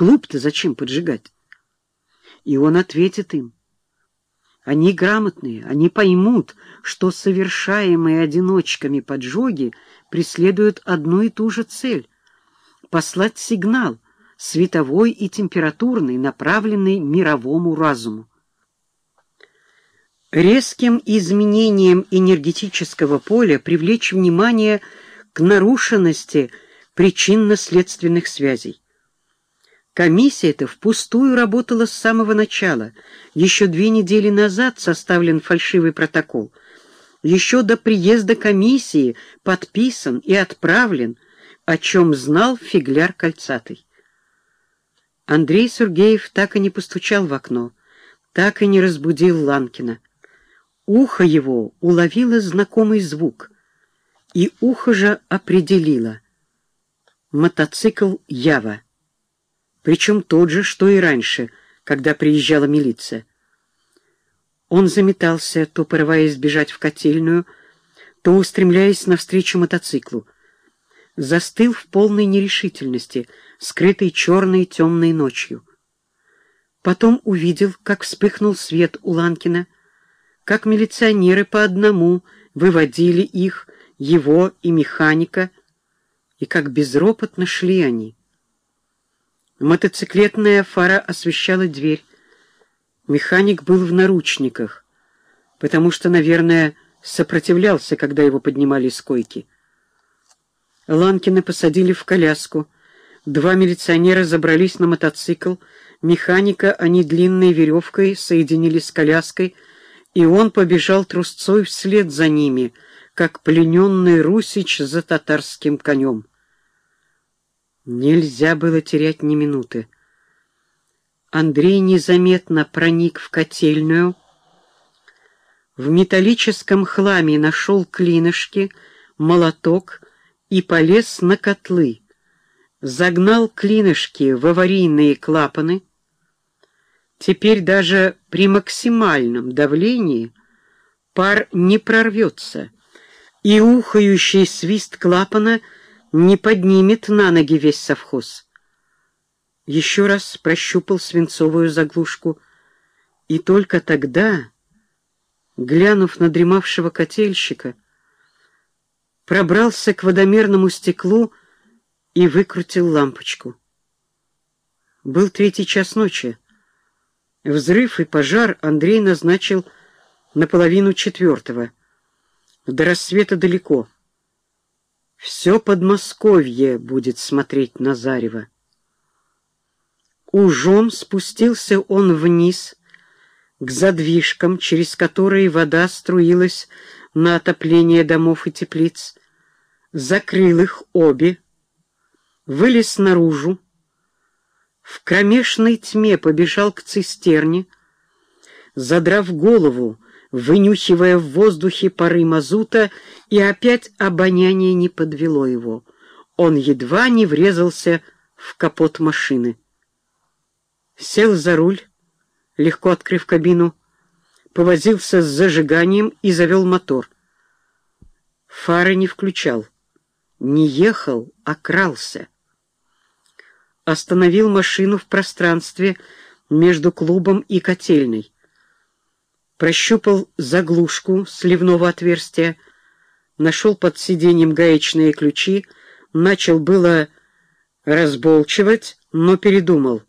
Клуб-то зачем поджигать? И он ответит им. Они грамотные, они поймут, что совершаемые одиночками поджоги преследуют одну и ту же цель — послать сигнал, световой и температурный, направленный мировому разуму. Резким изменением энергетического поля привлечь внимание к нарушенности причинно-следственных связей. Комиссия эта впустую работала с самого начала. Еще две недели назад составлен фальшивый протокол. Еще до приезда комиссии подписан и отправлен, о чем знал фигляр Кольцатый. Андрей Сергеев так и не постучал в окно, так и не разбудил Ланкина. Ухо его уловило знакомый звук, и ухо же определило. Мотоцикл Ява причем тот же, что и раньше, когда приезжала милиция. Он заметался, то порываясь бежать в котельную, то устремляясь навстречу мотоциклу. Застыл в полной нерешительности, скрытой черной темной ночью. Потом увидел, как вспыхнул свет у Ланкина, как милиционеры по одному выводили их, его и механика, и как безропотно шли они. Мотоциклетная фара освещала дверь. Механик был в наручниках, потому что, наверное, сопротивлялся, когда его поднимали с койки. Ланкина посадили в коляску. Два милиционера забрались на мотоцикл. Механика они длинной веревкой соединили с коляской, и он побежал трусцой вслед за ними, как плененный русич за татарским конем. Нельзя было терять ни минуты. Андрей незаметно проник в котельную, в металлическом хламе нашел клинышки, молоток и полез на котлы, загнал клинышки в аварийные клапаны. Теперь даже при максимальном давлении пар не прорвется, и ухающий свист клапана — не поднимет на ноги весь совхоз. Еще раз прощупал свинцовую заглушку, и только тогда, глянув на дремавшего котельщика, пробрался к водомерному стеклу и выкрутил лампочку. Был третий час ночи. Взрыв и пожар Андрей назначил на половину четвертого. До рассвета далеко. Все Подмосковье будет смотреть на Зарево. Ужом спустился он вниз, к задвижкам, через которые вода струилась на отопление домов и теплиц, закрыл их обе, вылез наружу, в кромешной тьме побежал к цистерне, задрав голову, вынюхивая в воздухе пары мазута, и опять обоняние не подвело его. Он едва не врезался в капот машины. Сел за руль, легко открыв кабину, повозился с зажиганием и завел мотор. Фары не включал, не ехал, а крался. Остановил машину в пространстве между клубом и котельной прощупал заглушку сливного отверстия, нашел под сиденьем гаечные ключи, начал было разболчивать, но передумал.